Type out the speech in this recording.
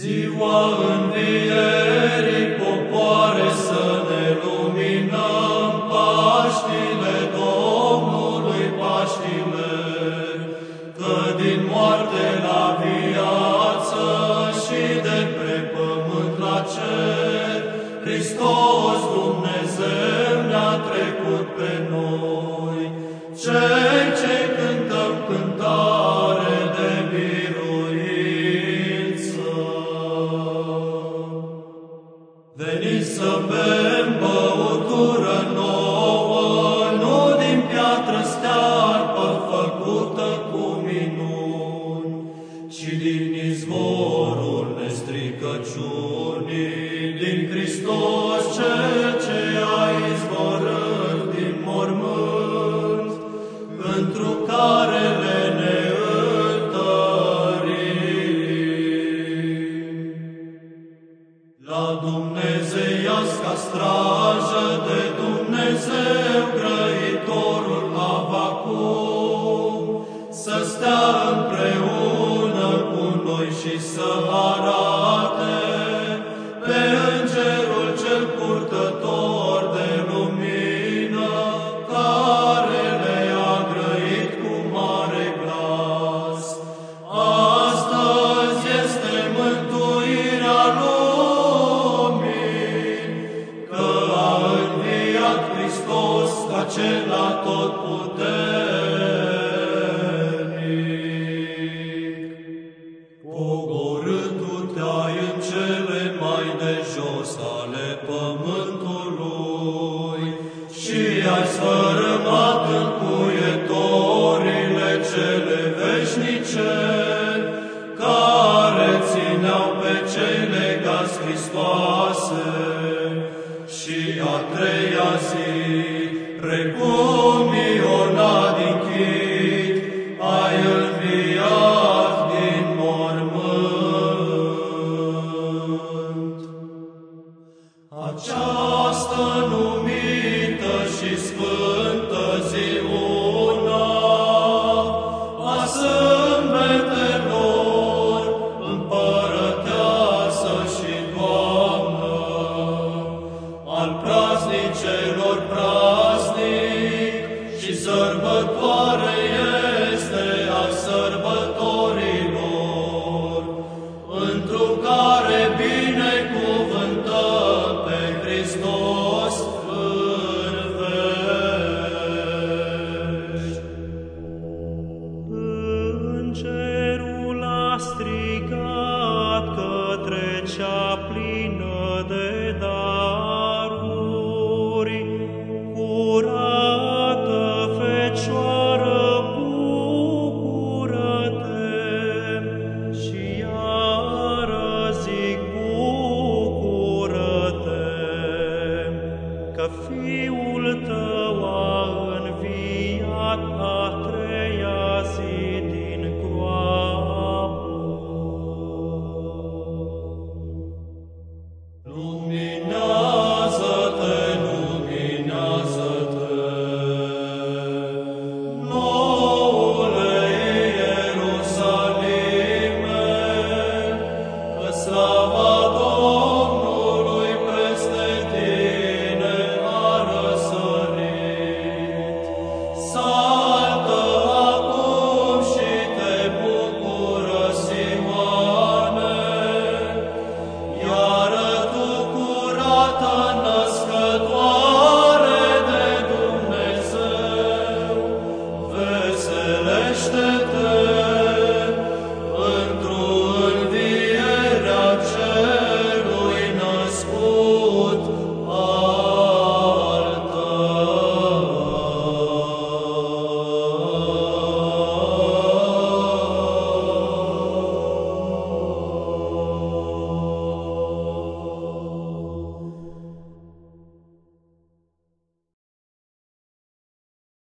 Ziua învierii popoare să ne luminăm Paștile Domnului Paștile, că din moarte la viață și de pe pământ la cer, Hristos ci din izvorul nestricăciunii, din Hristos cel ce a izvorât din mormânt, pentru care le neîntărim. La Dumnezeiasca strajă de Dumnezeu grăitorul Avacum, să stea acela tot puternic. Pogorându-te-ai în cele mai de jos ale pământului și ai sfărâmat în cuietorile cele veșnice, care țineau pe cei legați Hristoase. Și a treia zi, Această numită și sfântă zi una a sâmbetelor, împărăteasă și Doamnă, al praznicelor praznic și sărbătoare este a sărbătorilor, întru care de daruri, curată Fecioară, bucură-te, și iară zic, bucură-te, că Fiul tău curată